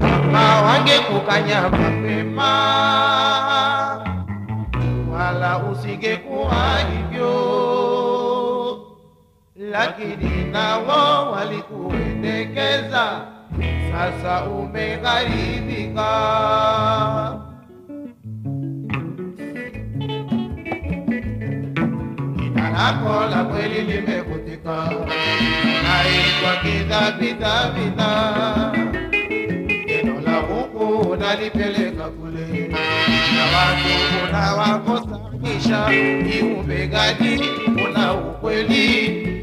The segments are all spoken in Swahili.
kama wangekukanya mapema, wala usingekuwa hivyo, lakini nao walikuendekeza, sasa umegharibika. Jina lako la kweli limefutika, naitwa kidhabidhabidha. Unalipeleka kule, na watu unawakosanisha. Kiumbe gani una ukweli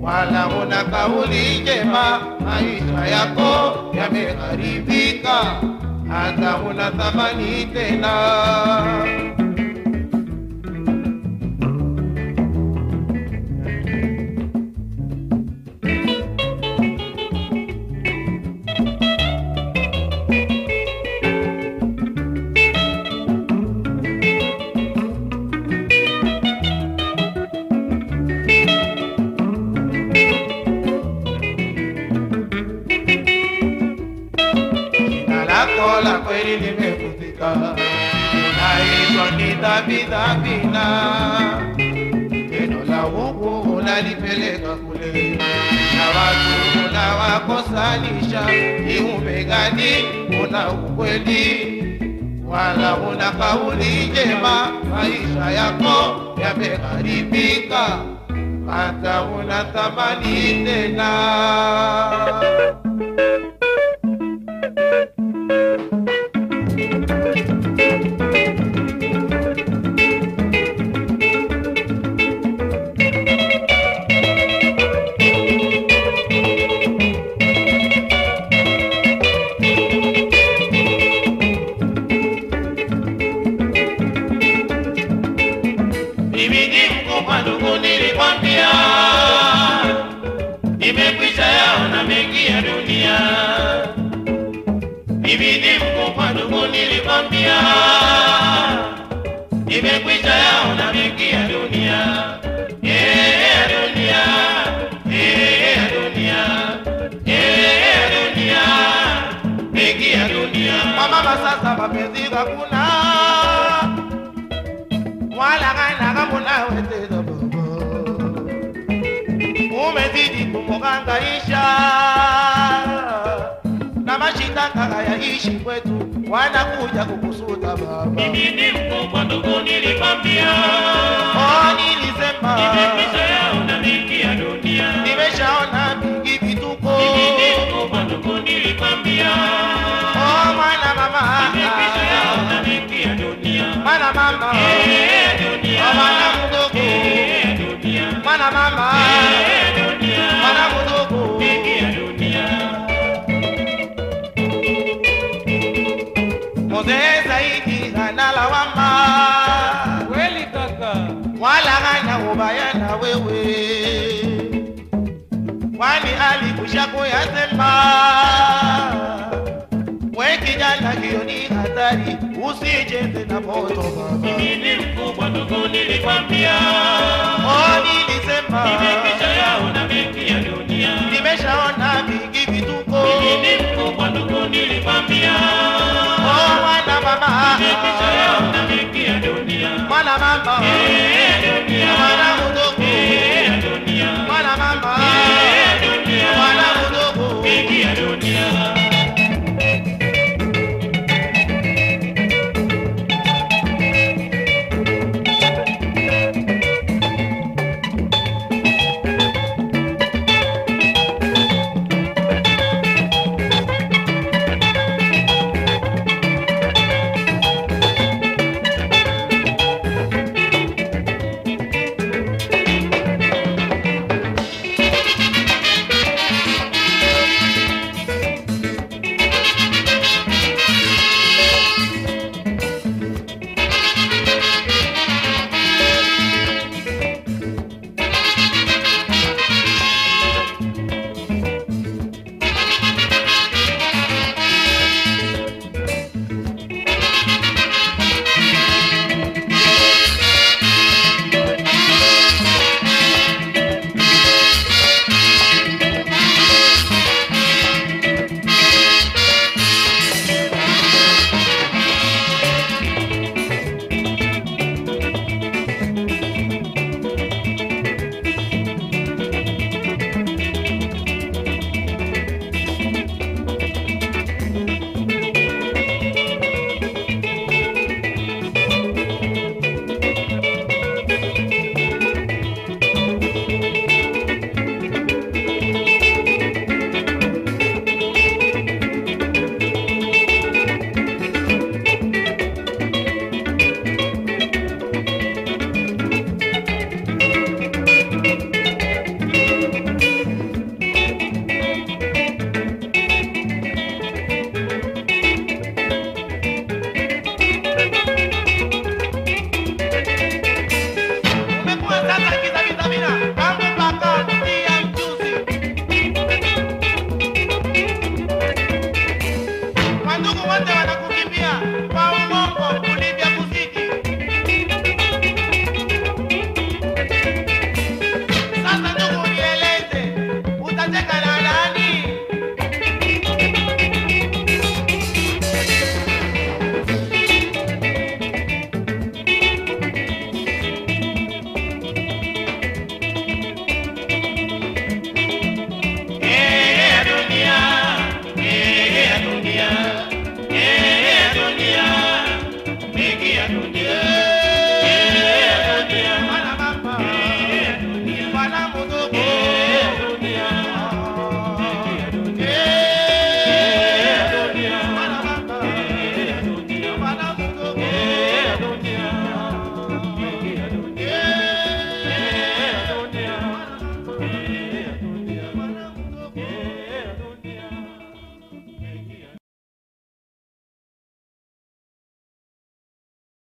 wala una kauli njema? Maisha yako yameharibika, hata una thamani tena. Unaitwa kidhabidhabina. Neno la Mungu unalipeleka kule, na watu unawakosanisha. Kiumbe gani una ukweli wala una kauli njema? Maisha yako yameharibika, hata una thamani tena. Sasa mapenzi hakuna wala kana kamuna weteza dogo umezidi kumuhangaisha na mashitaka hayaishi kwetu, wanakuja kukusuta baba. Mimi ni mkubwa ndugu, nilikwambia. Oh, lawama, Kweli kaka, wala hana na wewe, kwani alikusha kuyasema. We kijana, hiyo ni hatari, usicheze na moto baba. Mimi mkubwa ndugu, nilikwambia Oh, nilisema nimekisha yaona mengi ya dunia. nimeshaona vingi vituko. Mimi mkubwa ndugu, nilikwambia mama. Mwana mudoko. Mwana mama. Mwana mudoko.